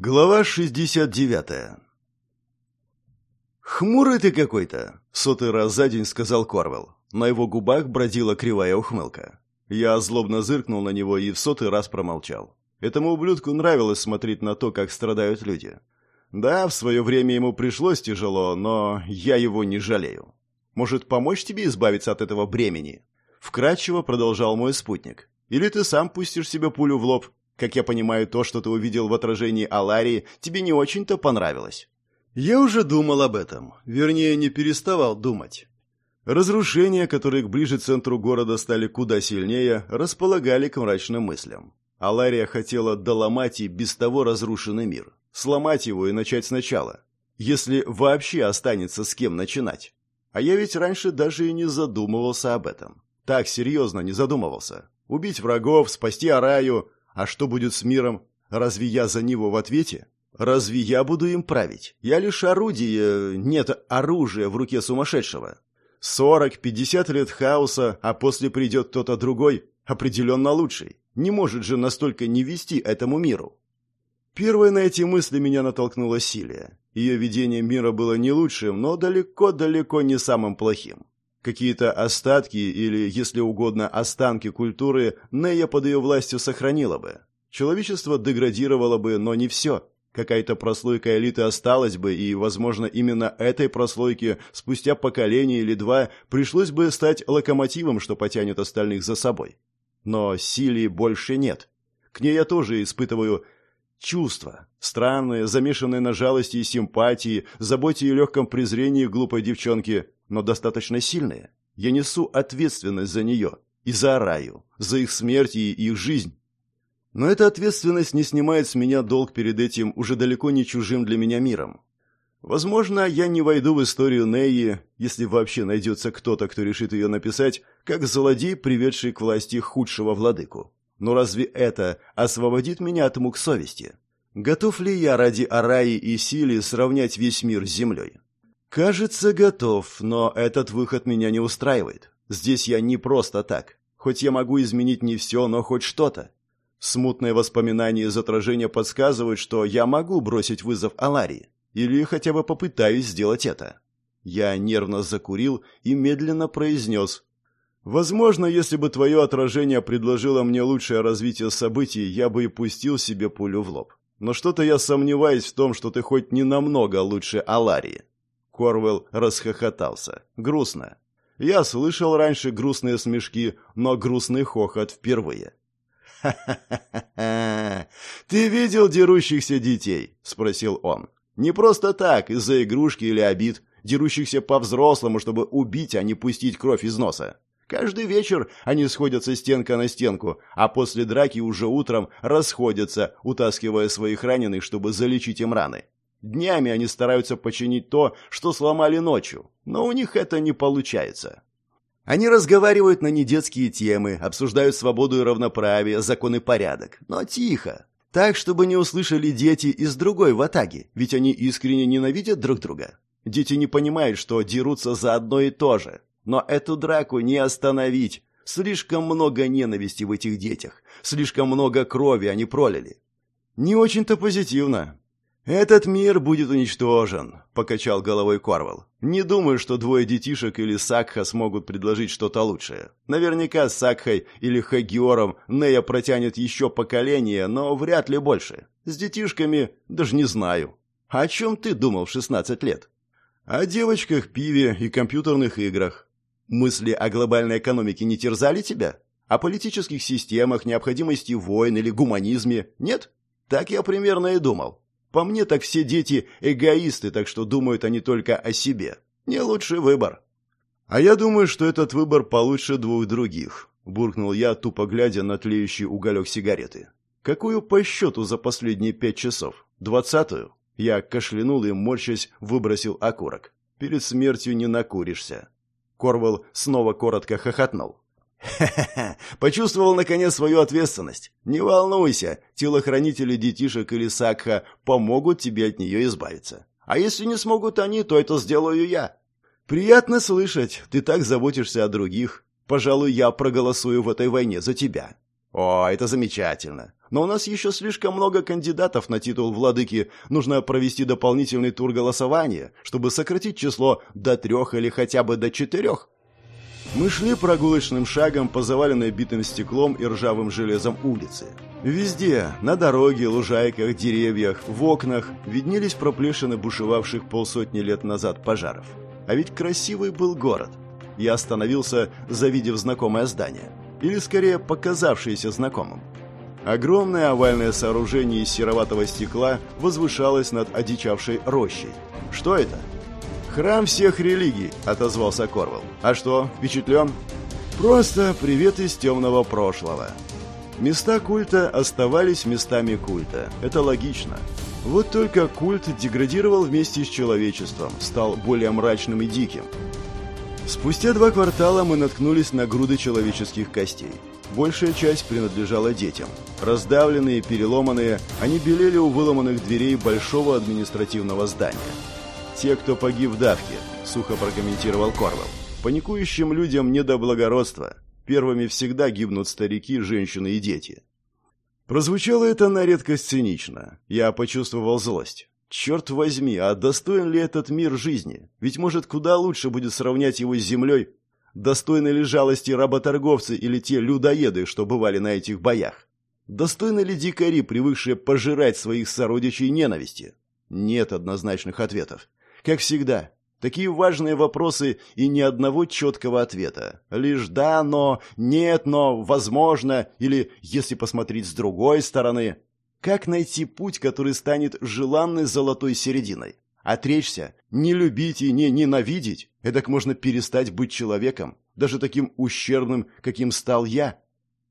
Глава 69 «Хмурый ты какой-то», — сотый раз за день сказал Корвелл. На его губах бродила кривая ухмылка. Я злобно зыркнул на него и в сотый раз промолчал. Этому ублюдку нравилось смотреть на то, как страдают люди. Да, в свое время ему пришлось тяжело, но я его не жалею. Может, помочь тебе избавиться от этого бремени? Вкратчиво продолжал мой спутник. Или ты сам пустишь себе пулю в лоб, как я понимаю, то, что ты увидел в отражении Аларии, тебе не очень-то понравилось. Я уже думал об этом. Вернее, не переставал думать. Разрушения, которые к ближе центру города стали куда сильнее, располагали к мрачным мыслям. Алария хотела доломать и без того разрушенный мир. Сломать его и начать сначала. Если вообще останется с кем начинать. А я ведь раньше даже и не задумывался об этом. Так серьезно не задумывался. Убить врагов, спасти Араю, а что будет с миром? Разве я за него в ответе? Разве я буду им править? Я лишь орудие, нет, оружие в руке сумасшедшего. Сорок, пятьдесят лет хаоса, а после придет кто-то другой, определенно лучший. Не может же настолько не вести этому миру. Первой на эти мысли меня натолкнула Силия. Ее видение мира было не лучшим, но далеко-далеко не самым плохим. Какие-то остатки или, если угодно, останки культуры Нея под ее властью сохранила бы. Человечество деградировало бы, но не все. Какая-то прослойка элиты осталась бы, и, возможно, именно этой прослойке спустя поколение или два пришлось бы стать локомотивом, что потянет остальных за собой. Но силы больше нет. К ней я тоже испытываю чувства, странные, замешанные на жалости и симпатии, заботе и легком презрении глупой девчонки – но достаточно сильные. Я несу ответственность за нее и за Раю, за их смерть и их жизнь. Но эта ответственность не снимает с меня долг перед этим уже далеко не чужим для меня миром. Возможно, я не войду в историю Неи, если вообще найдется кто-то, кто решит ее написать, как злодей, приведший к власти худшего владыку. Но разве это освободит меня от мук совести? Готов ли я ради Араи и Сили сравнять весь мир с землей? «Кажется, готов, но этот выход меня не устраивает. Здесь я не просто так. Хоть я могу изменить не все, но хоть что-то. Смутные воспоминания из отражения подсказывают, что я могу бросить вызов Аларии. Или хотя бы попытаюсь сделать это». Я нервно закурил и медленно произнес. «Возможно, если бы твое отражение предложило мне лучшее развитие событий, я бы и пустил себе пулю в лоб. Но что-то я сомневаюсь в том, что ты хоть не намного лучше Аларии». Корвелл расхохотался. Грустно. Я слышал раньше грустные смешки, но грустный хохот впервые. «Ха-ха-ха! Ты видел дерущихся детей?» — спросил он. «Не просто так, из-за игрушки или обид, дерущихся по-взрослому, чтобы убить, а не пустить кровь из носа. Каждый вечер они сходятся стенка на стенку, а после драки уже утром расходятся, утаскивая своих раненых, чтобы залечить им раны. Днями они стараются починить то, что сломали ночью, но у них это не получается. Они разговаривают на недетские темы, обсуждают свободу и равноправие, закон и порядок, но тихо. Так, чтобы не услышали дети из другой ватаги, ведь они искренне ненавидят друг друга. Дети не понимают, что дерутся за одно и то же. Но эту драку не остановить. Слишком много ненависти в этих детях. Слишком много крови они пролили. Не очень-то позитивно. «Этот мир будет уничтожен», — покачал головой Корвал. «Не думаю, что двое детишек или Сакха смогут предложить что-то лучшее. Наверняка с Сакхой или Хагиором Нея протянет еще поколение, но вряд ли больше. С детишками даже не знаю. О чем ты думал в 16 лет?» «О девочках, пиве и компьютерных играх. Мысли о глобальной экономике не терзали тебя? О политических системах, необходимости войн или гуманизме? Нет? Так я примерно и думал. По мне так все дети эгоисты, так что думают они только о себе. Не лучший выбор. А я думаю, что этот выбор получше двух других, буркнул я, тупо глядя на тлеющий уголек сигареты. Какую по счету за последние пять часов? Двадцатую? Я кашлянул и, морщась, выбросил окурок. Перед смертью не накуришься. Корвал снова коротко хохотнул. Ха-ха-ха! Почувствовал, наконец, свою ответственность. Не волнуйся, телохранители детишек или Сакха помогут тебе от нее избавиться. А если не смогут они, то это сделаю я. Приятно слышать, ты так заботишься о других. Пожалуй, я проголосую в этой войне за тебя. О, это замечательно. Но у нас еще слишком много кандидатов на титул владыки. Нужно провести дополнительный тур голосования, чтобы сократить число до трех или хотя бы до четырех. Мы шли прогулочным шагом по заваленной битым стеклом и ржавым железом улице. Везде, на дороге, лужайках, деревьях, в окнах, виднелись проплешины бушевавших полсотни лет назад пожаров. А ведь красивый был город. Я остановился, завидев знакомое здание. Или, скорее, показавшееся знакомым. Огромное овальное сооружение из сероватого стекла возвышалось над одичавшей рощей. Что это? «Храм всех религий», — отозвался Корвал. «А что, впечатлен?» «Просто привет из темного прошлого». Места культа оставались местами культа. Это логично. Вот только культ деградировал вместе с человечеством, стал более мрачным и диким. Спустя два квартала мы наткнулись на груды человеческих костей. Большая часть принадлежала детям. Раздавленные, переломанные, они белели у выломанных дверей большого административного здания. «Те, кто погиб в давке», — сухо прокомментировал Корвелл. «Паникующим людям не до благородства. Первыми всегда гибнут старики, женщины и дети». Прозвучало это на редкость цинично. Я почувствовал злость. Черт возьми, а достоин ли этот мир жизни? Ведь, может, куда лучше будет сравнять его с землей? Достойны ли жалости работорговцы или те людоеды, что бывали на этих боях? Достойны ли дикари, привыкшие пожирать своих сородичей ненависти? Нет однозначных ответов. Как всегда, такие важные вопросы и ни одного четкого ответа. Лишь «да, но», «нет, но», «возможно» или «если посмотреть с другой стороны». Как найти путь, который станет желанной золотой серединой? Отречься, не любить и не ненавидеть? Эдак можно перестать быть человеком, даже таким ущербным, каким стал я.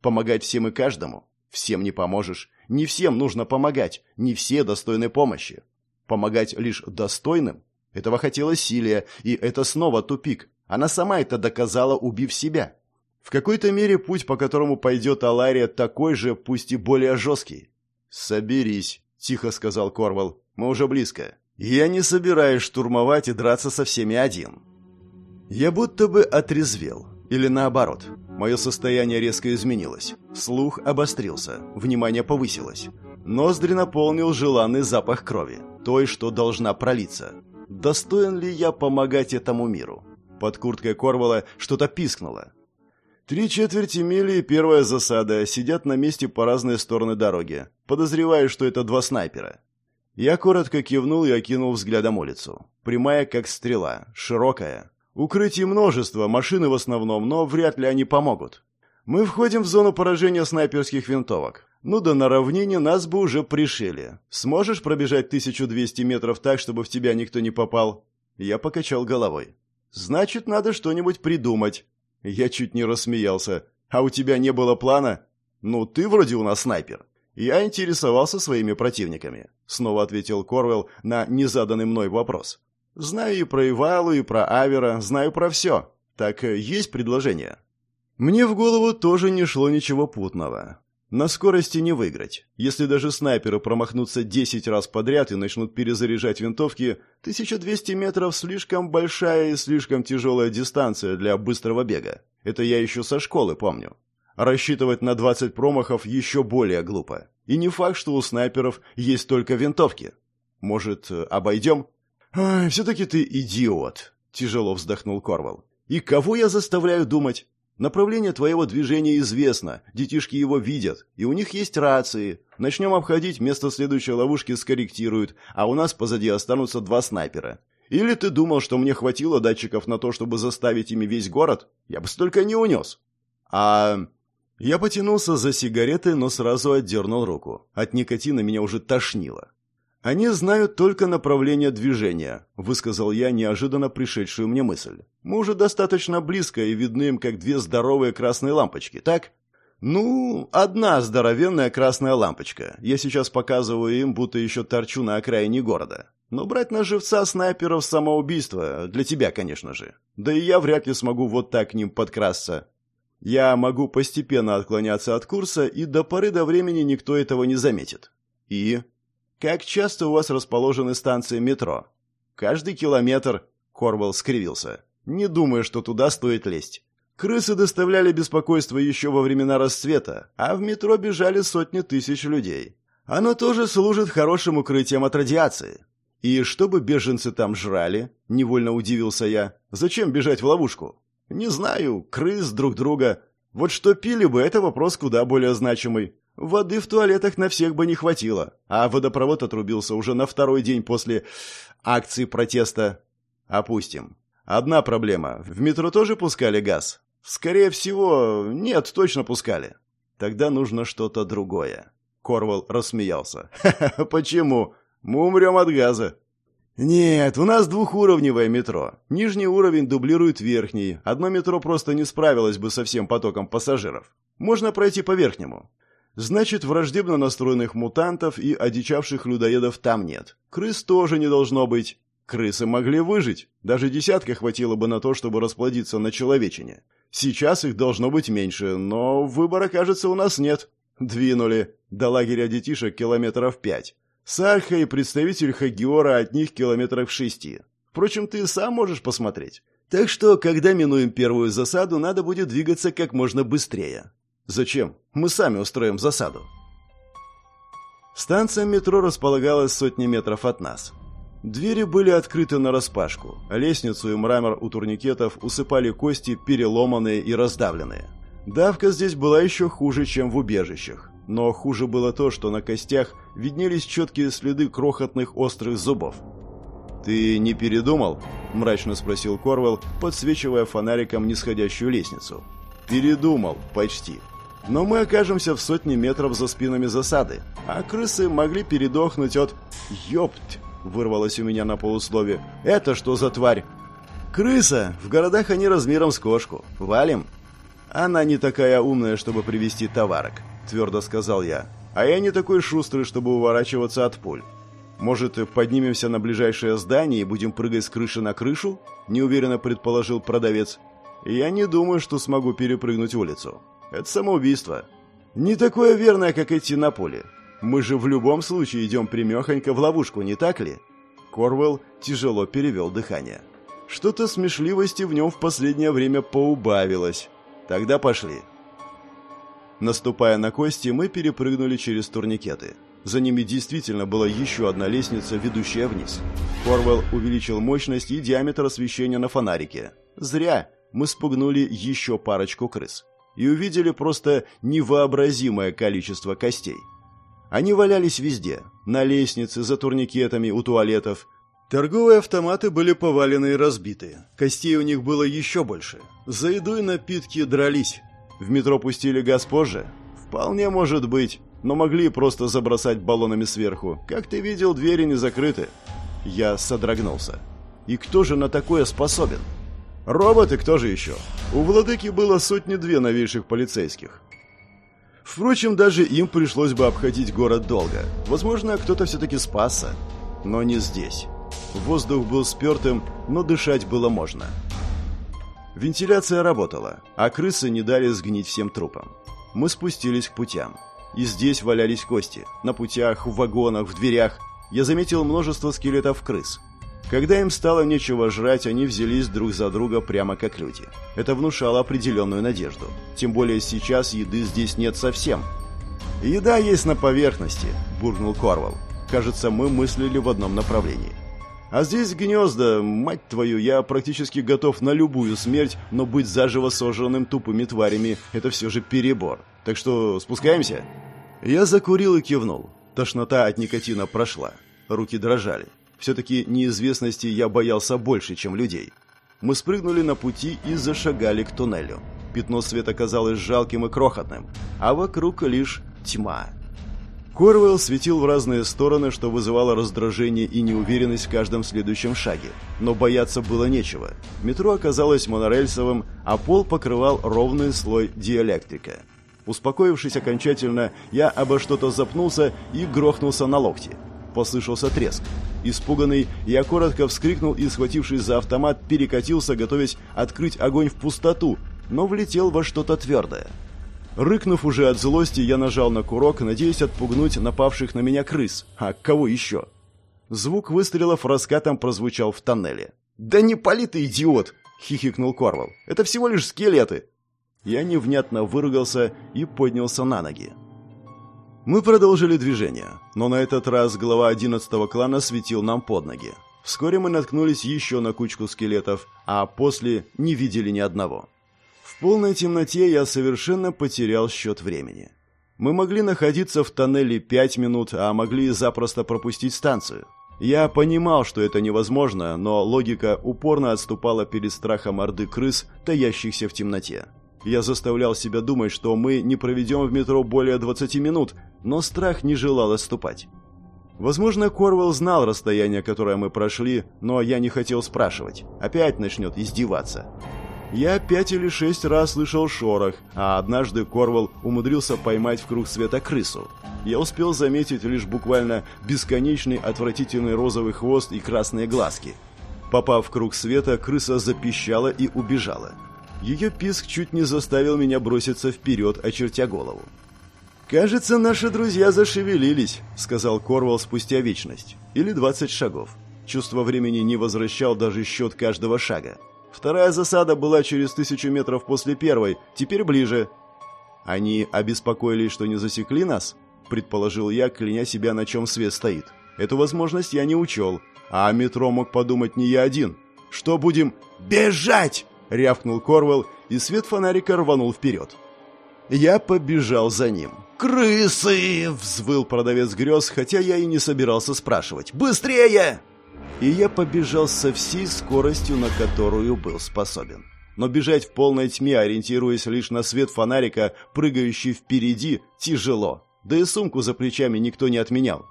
Помогать всем и каждому? Всем не поможешь. Не всем нужно помогать, не все достойны помощи. Помогать лишь достойным? Этого хотела Силия, и это снова тупик. Она сама это доказала, убив себя. В какой-то мере путь, по которому пойдет Алария, такой же, пусть и более жесткий. «Соберись», — тихо сказал Корвал. «Мы уже близко. Я не собираюсь штурмовать и драться со всеми один». Я будто бы отрезвел. Или наоборот. Мое состояние резко изменилось. Слух обострился. Внимание повысилось. Ноздри наполнил желанный запах крови. Той, что должна пролиться. Достоин ли я помогать этому миру? Под курткой Корвала что-то пискнуло. Три четверти мили и первая засада сидят на месте по разные стороны дороги. Подозреваю, что это два снайпера. Я коротко кивнул и окинул взглядом улицу. Прямая, как стрела, широкая. Укрытий множество, машины в основном, но вряд ли они помогут. Мы входим в зону поражения снайперских винтовок. Ну да на равнине нас бы уже пришили. Сможешь пробежать 1200 метров так, чтобы в тебя никто не попал? Я покачал головой. Значит, надо что-нибудь придумать. Я чуть не рассмеялся. А у тебя не было плана? Ну, ты вроде у нас снайпер. Я интересовался своими противниками. Снова ответил Корвелл на незаданный мной вопрос. Знаю и про Ивалу, и про Авера, знаю про все. Так э, есть предложение? Мне в голову тоже не шло ничего путного. На скорости не выиграть. Если даже снайперы промахнутся 10 раз подряд и начнут перезаряжать винтовки, 1200 метров слишком большая и слишком тяжелая дистанция для быстрого бега. Это я еще со школы помню. Рассчитывать на 20 промахов еще более глупо. И не факт, что у снайперов есть только винтовки. Может, обойдем? «Все-таки ты идиот», — тяжело вздохнул Корвал. «И кого я заставляю думать? Направление твоего движения известно, детишки его видят, и у них есть рации. Начнем обходить, место следующей ловушки скорректируют, а у нас позади останутся два снайпера. Или ты думал, что мне хватило датчиков на то, чтобы заставить ими весь город? Я бы столько не унес. А... Я потянулся за сигаретой, но сразу отдернул руку. От никотина меня уже тошнило. «Они знают только направление движения», — высказал я неожиданно пришедшую мне мысль. «Мы уже достаточно близко и видны им как две здоровые красные лампочки, так?» «Ну, одна здоровенная красная лампочка. Я сейчас показываю им, будто еще торчу на окраине города. Но брать на живца снайперов самоубийство, для тебя, конечно же. Да и я вряд ли смогу вот так к ним подкрасться. Я могу постепенно отклоняться от курса, и до поры до времени никто этого не заметит. И как часто у вас расположены станции метро? Каждый километр, Корвелл скривился. Не думаю, что туда стоит лезть. Крысы доставляли беспокойство еще во времена расцвета, а в метро бежали сотни тысяч людей. Оно тоже служит хорошим укрытием от радиации. И чтобы беженцы там жрали, невольно удивился я. Зачем бежать в ловушку? Не знаю, крыс друг друга. Вот что пили бы, это вопрос куда более значимый. Воды в туалетах на всех бы не хватило, а водопровод отрубился уже на второй день после акции протеста. Опустим. Одна проблема. В метро тоже пускали газ? Скорее всего, нет, точно пускали. Тогда нужно что-то другое. Корвал рассмеялся. «Ха-ха, почему? Мы умрем от газа». «Нет, у нас двухуровневое метро. Нижний уровень дублирует верхний. Одно метро просто не справилось бы со всем потоком пассажиров. Можно пройти по верхнему. Значит, враждебно настроенных мутантов и одичавших людоедов там нет. Крыс тоже не должно быть. Крысы могли выжить. Даже десятка хватило бы на то, чтобы расплодиться на человечине. Сейчас их должно быть меньше, но выбора, кажется, у нас нет. Двинули. До лагеря детишек километров пять. Сальха и представитель Хагиора от них километров шести. Впрочем, ты сам можешь посмотреть. Так что, когда минуем первую засаду, надо будет двигаться как можно быстрее. Зачем? Мы сами устроим засаду. Станция метро располагалась сотни метров от нас. Двери были открыты нараспашку, лестницу и мрамор у турникетов усыпали кости, переломанные и раздавленные. Давка здесь была еще хуже, чем в убежищах. Но хуже было то, что на костях виднелись четкие следы крохотных острых зубов. «Ты не передумал?» – мрачно спросил Корвелл, подсвечивая фонариком нисходящую лестницу. «Передумал, почти. Но мы окажемся в сотне метров за спинами засады, а крысы могли передохнуть от... Ёпть!» вырвалось у меня на полуслове. «Это что за тварь?» «Крыса! В городах они размером с кошку. Валим?» «Она не такая умная, чтобы привести товарок», — твердо сказал я. «А я не такой шустрый, чтобы уворачиваться от пуль. Может, поднимемся на ближайшее здание и будем прыгать с крыши на крышу?» — неуверенно предположил продавец. «Я не думаю, что смогу перепрыгнуть улицу. Это самоубийство. Не такое верное, как идти на поле. Мы же в любом случае идем примехонько в ловушку, не так ли?» Корвелл тяжело перевел дыхание. Что-то смешливости в нем в последнее время поубавилось. Тогда пошли. Наступая на кости, мы перепрыгнули через турникеты. За ними действительно была еще одна лестница, ведущая вниз. Корвелл увеличил мощность и диаметр освещения на фонарике. Зря мы спугнули еще парочку крыс. И увидели просто невообразимое количество костей. Они валялись везде. На лестнице, за турникетами, у туалетов. Торговые автоматы были повалены и разбиты. Костей у них было еще больше. За еду и напитки дрались. В метро пустили газ позже? Вполне может быть. Но могли просто забросать баллонами сверху. Как ты видел, двери не закрыты. Я содрогнулся. И кто же на такое способен? Роботы кто же еще? У владыки было сотни-две новейших полицейских. Впрочем, даже им пришлось бы обходить город долго. Возможно, кто-то все-таки спасся. Но не здесь. Воздух был спертым, но дышать было можно. Вентиляция работала, а крысы не дали сгнить всем трупам. Мы спустились к путям. И здесь валялись кости. На путях, в вагонах, в дверях. Я заметил множество скелетов крыс. Когда им стало нечего жрать, они взялись друг за друга прямо как люди. Это внушало определенную надежду. Тем более сейчас еды здесь нет совсем. «Еда есть на поверхности», – буркнул Корвал. «Кажется, мы мыслили в одном направлении». «А здесь гнезда, мать твою, я практически готов на любую смерть, но быть заживо сожранным тупыми тварями – это все же перебор. Так что спускаемся?» Я закурил и кивнул. Тошнота от никотина прошла. Руки дрожали. Все-таки неизвестности я боялся больше, чем людей. Мы спрыгнули на пути и зашагали к туннелю. Пятно света казалось жалким и крохотным, а вокруг лишь тьма. Корвелл светил в разные стороны, что вызывало раздражение и неуверенность в каждом следующем шаге. Но бояться было нечего. Метро оказалось монорельсовым, а пол покрывал ровный слой диэлектрика. Успокоившись окончательно, я обо что-то запнулся и грохнулся на локти. Послышался треск. Испуганный, я коротко вскрикнул и, схватившись за автомат, перекатился, готовясь открыть огонь в пустоту, но влетел во что-то твердое. Рыкнув уже от злости, я нажал на курок, надеясь отпугнуть напавших на меня крыс. А кого еще? Звук выстрелов раскатом прозвучал в тоннеле. «Да не пали ты, идиот!» — хихикнул Корвал. «Это всего лишь скелеты!» Я невнятно выругался и поднялся на ноги. Мы продолжили движение, но на этот раз глава одиннадцатого клана светил нам под ноги. Вскоре мы наткнулись еще на кучку скелетов, а после не видели ни одного. В полной темноте я совершенно потерял счет времени. Мы могли находиться в тоннеле пять минут, а могли запросто пропустить станцию. Я понимал, что это невозможно, но логика упорно отступала перед страхом орды крыс, таящихся в темноте. Я заставлял себя думать, что мы не проведем в метро более 20 минут, но страх не желал отступать. Возможно, Корвелл знал расстояние, которое мы прошли, но я не хотел спрашивать. Опять начнет издеваться. Я пять или шесть раз слышал шорох, а однажды Корвал умудрился поймать в круг света крысу. Я успел заметить лишь буквально бесконечный отвратительный розовый хвост и красные глазки. Попав в круг света, крыса запищала и убежала. Ее писк чуть не заставил меня броситься вперед, очертя голову. «Кажется, наши друзья зашевелились», — сказал Корвал спустя вечность. Или двадцать шагов. Чувство времени не возвращал даже счет каждого шага. Вторая засада была через тысячу метров после первой, теперь ближе. Они обеспокоились, что не засекли нас? Предположил я, кляня себя, на чем свет стоит. Эту возможность я не учел. А метро мог подумать не я один. Что будем... «Бежать!» — рявкнул Корвелл, и свет фонарика рванул вперед. Я побежал за ним. «Крысы!» — взвыл продавец грез, хотя я и не собирался спрашивать. «Быстрее!» и я побежал со всей скоростью, на которую был способен. Но бежать в полной тьме, ориентируясь лишь на свет фонарика, прыгающий впереди, тяжело. Да и сумку за плечами никто не отменял.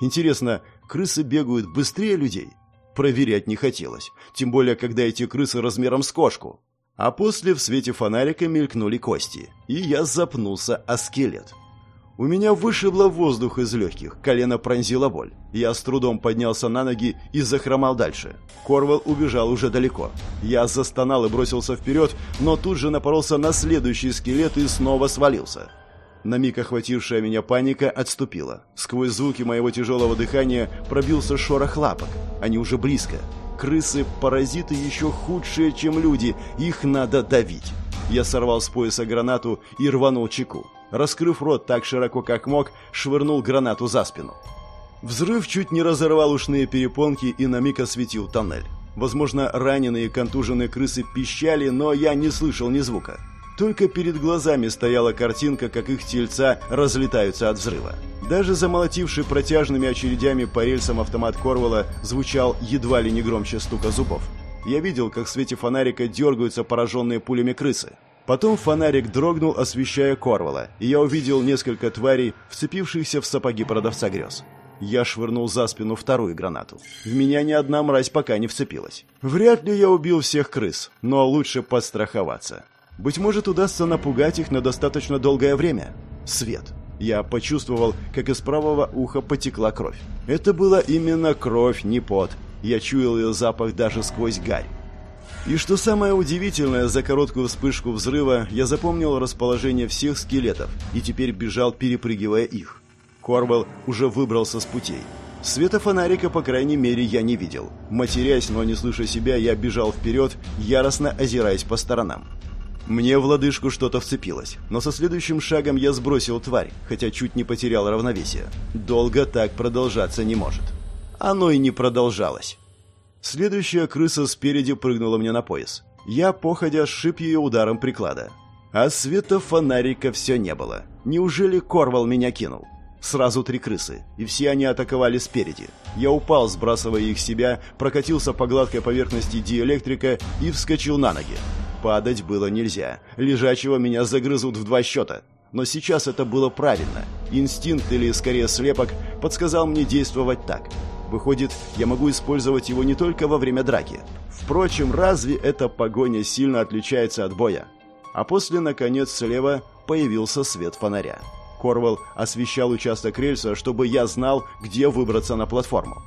Интересно, крысы бегают быстрее людей? Проверять не хотелось, тем более, когда эти крысы размером с кошку. А после в свете фонарика мелькнули кости, и я запнулся о скелет. У меня вышибло воздух из легких, колено пронзила боль. Я с трудом поднялся на ноги и захромал дальше. Корвал убежал уже далеко. Я застонал и бросился вперед, но тут же напоролся на следующий скелет и снова свалился. На миг охватившая меня паника отступила. Сквозь звуки моего тяжелого дыхания пробился шорох лапок. Они уже близко. Крысы – паразиты еще худшие, чем люди. Их надо давить. Я сорвал с пояса гранату и рванул чеку раскрыв рот так широко, как мог, швырнул гранату за спину. Взрыв чуть не разорвал ушные перепонки и на миг осветил тоннель. Возможно, раненые и контуженные крысы пищали, но я не слышал ни звука. Только перед глазами стояла картинка, как их тельца разлетаются от взрыва. Даже замолотивший протяжными очередями по рельсам автомат Корвала звучал едва ли не громче стука зубов. Я видел, как в свете фонарика дергаются пораженные пулями крысы. Потом фонарик дрогнул, освещая Корвала, и я увидел несколько тварей, вцепившихся в сапоги продавца грез. Я швырнул за спину вторую гранату. В меня ни одна мразь пока не вцепилась. Вряд ли я убил всех крыс, но лучше подстраховаться. Быть может, удастся напугать их на достаточно долгое время. Свет. Я почувствовал, как из правого уха потекла кровь. Это была именно кровь, не пот. Я чуял ее запах даже сквозь гарь. И что самое удивительное, за короткую вспышку взрыва я запомнил расположение всех скелетов и теперь бежал, перепрыгивая их. Корвелл уже выбрался с путей. Света фонарика, по крайней мере, я не видел. Матерясь, но не слыша себя, я бежал вперед, яростно озираясь по сторонам. Мне в лодыжку что-то вцепилось, но со следующим шагом я сбросил тварь, хотя чуть не потерял равновесие. Долго так продолжаться не может. Оно и не продолжалось. Следующая крыса спереди прыгнула мне на пояс. Я, походя, сшиб ее ударом приклада. А света фонарика все не было. Неужели Корвал меня кинул? Сразу три крысы, и все они атаковали спереди. Я упал, сбрасывая их себя, прокатился по гладкой поверхности диэлектрика и вскочил на ноги. Падать было нельзя. Лежачего меня загрызут в два счета. Но сейчас это было правильно. Инстинкт, или скорее слепок, подсказал мне действовать так. Выходит, я могу использовать его не только во время драки. Впрочем, разве эта погоня сильно отличается от боя? А после, наконец, слева появился свет фонаря. Корвал освещал участок рельса, чтобы я знал, где выбраться на платформу.